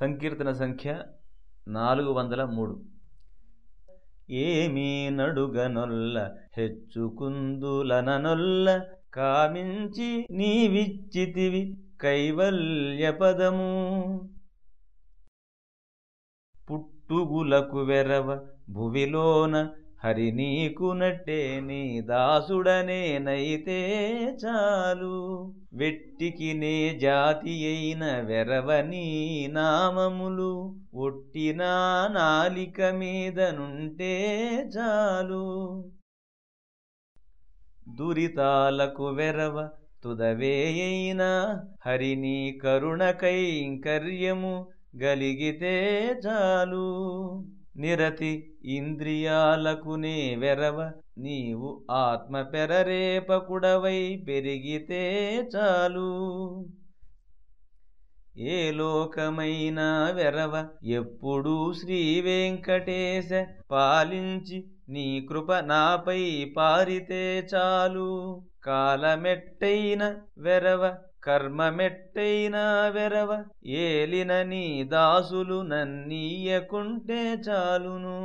సంకీర్తన సంఖ్య నాలుగు వందల మూడు. ఏమీ నడుగనొల్ల హెచ్చుకుందులననొల్ల కామించి నీవిచ్చితివి కైవల్య పదము. పుట్టుగులకు వెరవ భువిలోన హరి నీకునట్టే నీ దాసుడనేనైతే చాలు. వెట్టికి నే జాతి అయిన వెరవని నామములు. ఒట్టినా నాలిక మీద నుంటే చాలు. దురితాలకు వెరవ తుదవేయైనా హరిని కరుణకైంకర్యము గలిగితే చాలు. నిరతి ఇంద్రియాలకునే వెరవ నీవు ఆత్మ పెరరేపకుడవై పెరిగితే చాలు. ఏ లోకమైనా వెరవ ఎప్పుడూ శ్రీ వెంకటేశ పాలించి నీ కృప నాపై పారితే చాలు. కాలమెట్టైన వెరవ కర్మమెట్టైన వెరవ ఏలిన నీ దాసులు నన్నీయకుంటే చాలును.